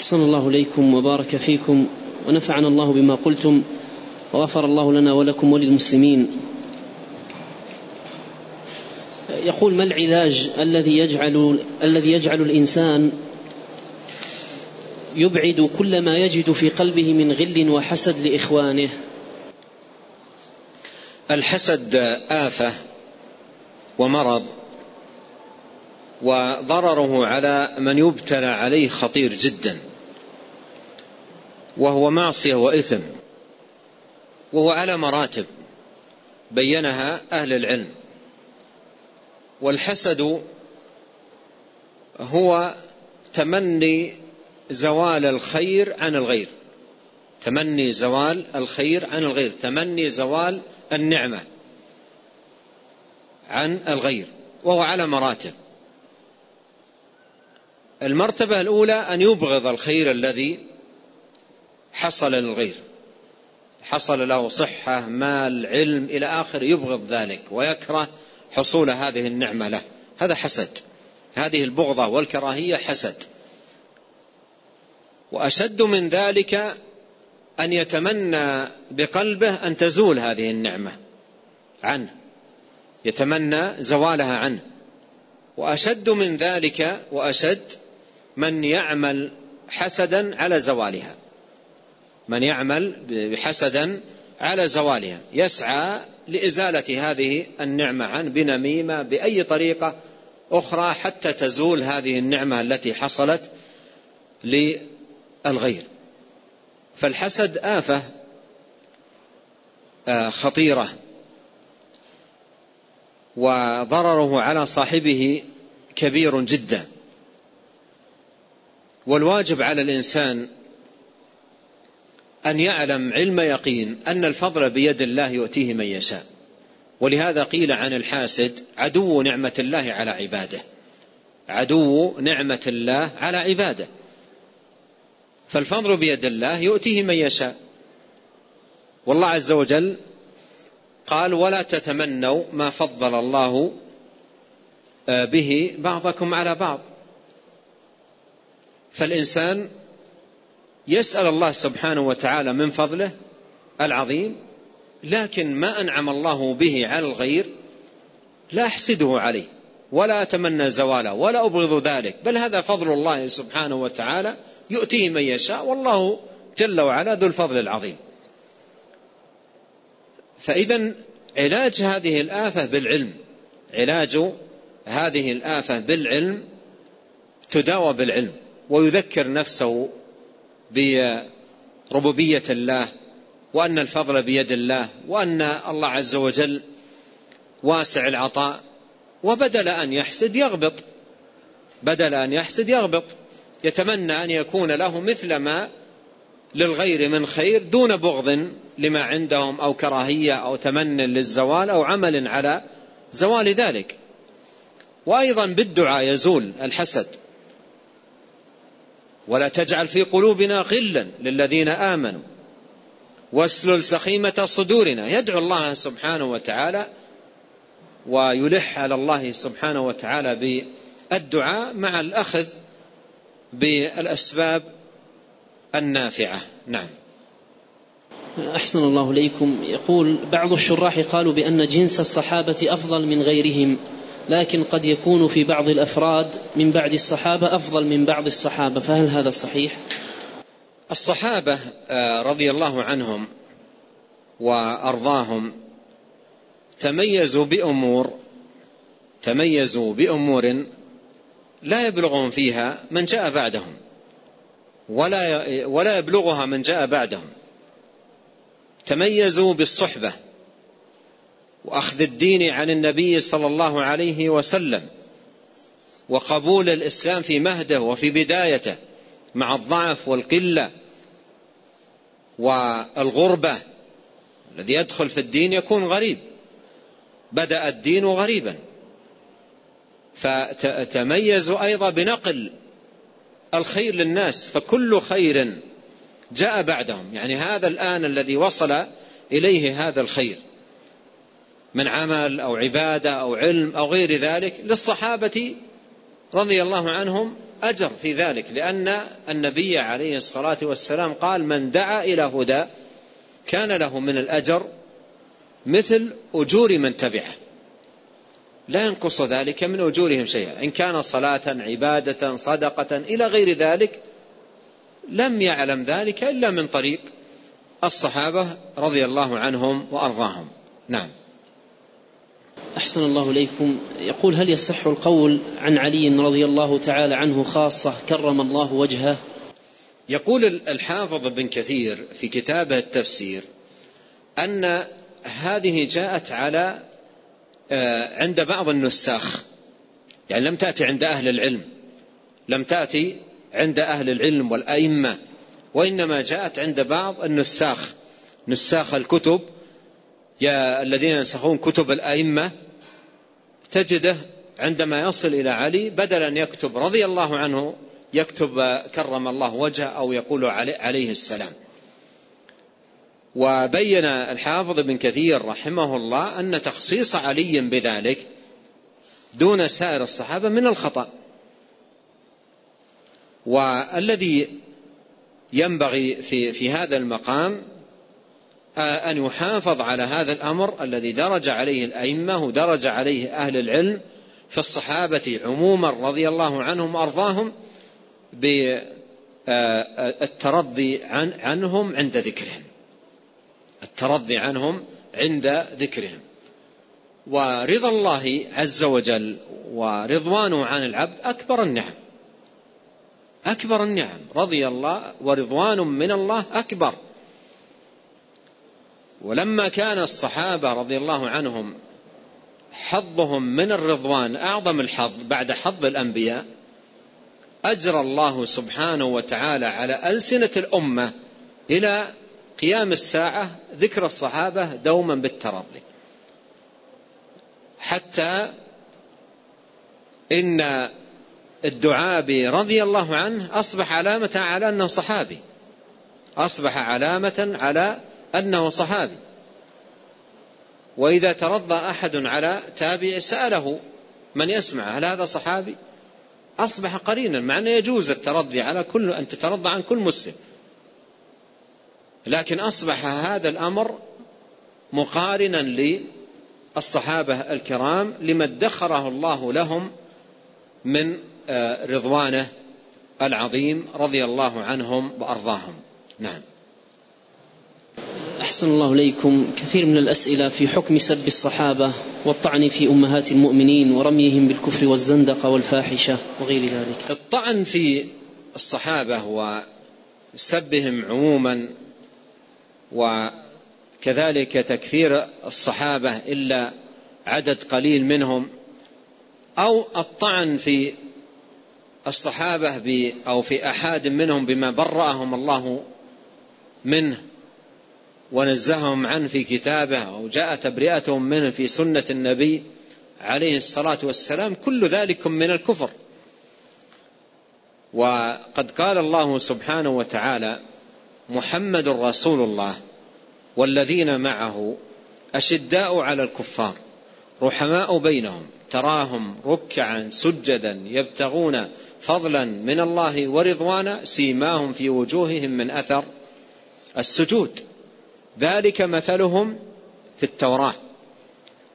أحسن الله إليكم وبارك فيكم ونفعنا الله بما قلتم وغفر الله لنا ولكم وللمسلمين. يقول ما العلاج الذي يجعل الذي يجعل الإنسان يبعد كل ما يجد في قلبه من غل وحسد لإخوانه؟ الحسد آفة ومرض وضرره على من يبتلى عليه خطير جدا. وهو معصية وإثم وهو على مراتب بينها أهل العلم. والحسد هو تمني زوال الخير عن الغير. تمني زوال الخير عن الغير. تمني زوال النعمة عن الغير وهو على مراتب. المرتبة الأولى أن يبغض الخير الذي حصل للغير حصل له صحة مال علم إلى آخر يبغض ذلك ويكره حصول هذه النعمة له. هذا حسد هذه البغضة والكراهية حسد. وأشد من ذلك أن يتمنى بقلبه أن تزول هذه النعمة عنه يتمنى زوالها عنه. وأشد من ذلك وأشد من يعمل حسدا على زوالها. من يعمل بحسدا على زوالها. يسعى لإزالة هذه النعمة عنه بنميمة بأي طريقة أخرى حتى تزول هذه النعمة التي حصلت للغير. فالحسد آفة آه، خطيرة. وضرره على صاحبه كبير جدا. والواجب على الإنسان أن يعلم علم يقين أن الفضل بيد الله يؤتيه من يشاء. ولهذا قيل عن الحاسد عدو نعمة الله على عباده. عدو نعمة الله على عباده. فالفضل بيد الله يؤتيه من يشاء. والله عز وجل قال ولا تتمنوا ما فضل الله آه، به بعضكم على بعض. فالإنسان يسأل الله سبحانه وتعالى من فضله العظيم لكن ما أنعم الله به على الغير لا أحسده عليه ولا أتمنى زواله ولا أبغض ذلك بل هذا فضل الله سبحانه وتعالى يؤتيه من يشاء والله جل وعلا ذو الفضل العظيم. فإذا علاج هذه الآفة بالعلم علاج هذه الآفة بالعلم تداوى بالعلم ويذكر نفسه بربوبية الله وأن الفضل بيد الله وأن الله عز وجل واسع العطاء وبدل أن يحسد يغبط. بدل أن يحسد يغبط. يتمنى أن يكون له مثل ما للغير من خير دون بغض لما عندهم أو كراهية أو تمن للزوال أو عمل على زوال ذلك. وأيضا بالدعاء يزول الحسد. ولا تجعل في قلوبنا غلا للذين آمنوا. واسلل سخيمة صدورنا. يدعو الله سبحانه وتعالى ويلح على الله سبحانه وتعالى بالدعاء مع الأخذ بالأسباب النافعة. نعم. أحسن الله إليكم. يقول بعض الشراح قالوا بأن جنس الصحابة أفضل من غيرهم. لكن قد يكون في بعض الأفراد من بعد الصحابة أفضل من بعض الصحابة فهل هذا صحيح؟ الصحابة آه، رضي الله عنهم وأرضاهم تميزوا بأمور تميزوا بأمور لا يبلغهم فيها من جاء بعدهم ولا ولا يبلغها من جاء بعدهم. تميزوا بالصحبة. وأخذ الدين عن النبي صلى الله عليه وسلم وقبول الإسلام في مهده وفي بدايته مع الضعف والقلة والغربة الذي يدخل في الدين يكون غريب. بدأ الدين غريبا. فتميزوا أيضا بنقل الخير للناس فكل خير جاء بعدهم. يعني هذا الآن الذي وصل إليه هذا الخير. من عمل أو عبادة أو علم أو غير ذلك للصحابة رضي الله عنهم أجر في ذلك لأن النبي عليه الصلاة والسلام قال من دعا إلى هدى كان له من الأجر مثل أجور من تبعه. لا ينقص ذلك من أجورهم شيئا إن كان صلاة عبادة صدقة إلى غير ذلك لم يعلم ذلك إلا من طريق الصحابة رضي الله عنهم وأرضاهم. نعم. أحسن الله إليكم. يقول هل يصح القول عن علي رضي الله تعالى عنه خاصة كرم الله وجهه؟ يقول الحافظ بن كثير في كتابه التفسير أن هذه جاءت على آه، عند بعض النساخ. يعني لم تأتي عند أهل العلم. لم تأتي عند أهل العلم والأئمة وإنما جاءت عند بعض النساخ. نساخ الكتب يا الذين ينسخون كتب الأئمة تجده عندما يصل إلى علي بدل أن يكتب رضي الله عنه يكتب كرم الله وجهه أو يقول عليه السلام. وبين الحافظ بن كثير رحمه الله أن تخصيص علي بذلك دون سائر الصحابة من الخطأ. والذي ينبغي في في هذا المقام أن يحافظ على هذا الأمر الذي درج عليه الأئمة ودرج عليه أهل العلم في الصحابة عموما رضي الله عنهم وأرضاهم بالترضي عن عنهم عند ذكرهم. الترضي عنهم عند ذكرهم. ورضا الله عز وجل ورضوانه عن العبد أكبر النعم. أكبر النعم. رضي الله ورضوان من الله أكبر. ولما كان الصحابة رضي الله عنهم حظهم من الرضوان أعظم الحظ بعد حظ الأنبياء أجرى الله سبحانه وتعالى على ألسنة الأمة إلى قيام الساعة ذكر الصحابة دوما بالترضي. حتى إن الدعابي رضي الله عنه أصبح علامة على أنه صحابي. أصبح علامة على أنه صحابي. وإذا ترضى أحد على تابع سأله من يسمع هل هذا صحابي؟ أصبح قرينا مع أنه يجوز الترضي على كل أن تترضى عن كل مسلم. لكن أصبح هذا الأمر مقارنا للصحابة الكرام لما ادخره الله لهم من آه، رضوانه العظيم رضي الله عنهم وأرضاهم. نعم. أحسن الله إليكم. كثير من الأسئلة في حكم سب الصحابة والطعن في أمهات المؤمنين ورميهم بالكفر والزندقة والفاحشة وغير ذلك. الطعن في الصحابة وسبهم عموما وكذلك تكفير الصحابة إلا عدد قليل منهم أو الطعن في الصحابة أو في أحد منهم بما برأهم الله منه ونزههم عنه في كتابه أو جاء تبرئتهم منه في سنة النبي عليه الصلاة والسلام كل ذلك من الكفر. وقد قال الله سبحانه وتعالى محمد رسول الله والذين معه أشداء على الكفار رحماء بينهم تراهم ركعا سجدا يبتغون فضلا من الله ورضوانا سيماهم في وجوههم من أثر السجود. ذلك مثلهم في التوراة.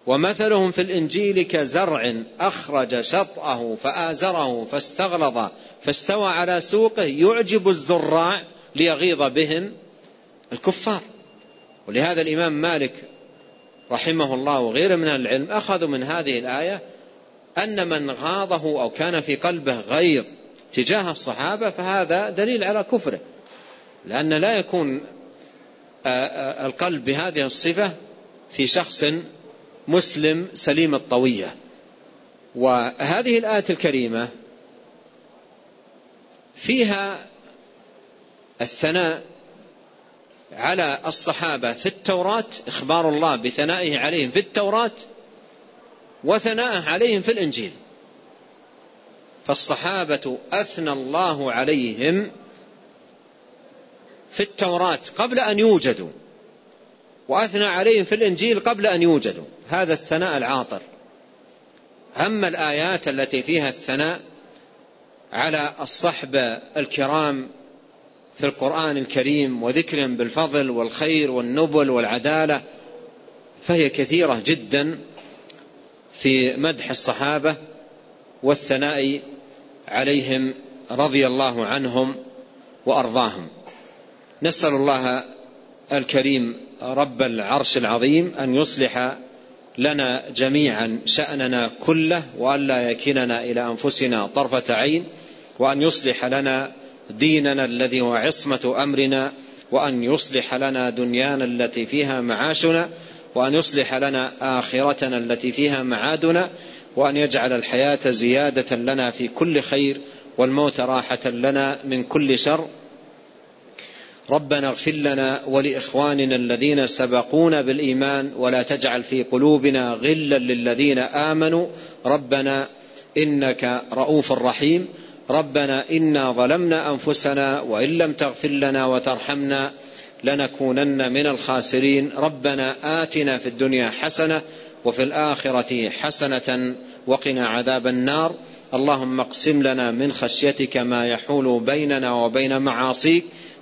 ومثلهم في الإنجيل كزرع أخرج شطأه فآزره فاستغلظ فاستوى على سوقه يعجب الزراع ليغيظ بهم الكفار. ولهذا الإمام مالك رحمه الله وغيره من العلم أخذوا من هذه الآية أن من غاضه أو كان في قلبه غيظ تجاه الصحابة فهذا دليل على كفره لأن لا يكون القلب بهذه الصفة في شخص مسلم سليم الطوية. وهذه الآية الكريمة فيها الثناء على الصحابة في التوراة إخبار الله بثنائه عليهم في التوراة وثناءه عليهم في الإنجيل. فالصحابة أثنى الله عليهم في التوراة قبل أن يوجدوا وأثنى عليهم في الإنجيل قبل أن يوجدوا. هذا الثناء العاطر. أما الآيات التي فيها الثناء على الصحب الكرام في القرآن الكريم وذكر بالفضل والخير والنبل والعدالة فهي كثيرة جدا في مدح الصحابة والثناء عليهم رضي الله عنهم وأرضاهم. نسأل الله الكريم رب العرش العظيم أن يصلح لنا جميعا شأننا كله وأن لا يكلنا إلى أنفسنا طرفة عين وأن يصلح لنا ديننا الذي هو عصمة أمرنا وأن يصلح لنا دنيانا التي فيها معاشنا وأن يصلح لنا آخرتنا التي فيها معادنا وأن يجعل الحياة زيادة لنا في كل خير والموت راحة لنا من كل شر ربنا اغفر لنا ولإخواننا الذين سبقونا بالإيمان ولا تجعل في قلوبنا غلا للذين آمنوا. ربنا إنك رؤوف رحيم. ربنا إنا ظلمنا أنفسنا وإن لم تغفر لنا وترحمنا لنكونن من الخاسرين. ربنا آتنا في الدنيا حسنة وفي الآخرة حسنة وقنا عذاب النار. اللهم اقسم لنا من خشيتك ما يحول بيننا وبين معاصيك.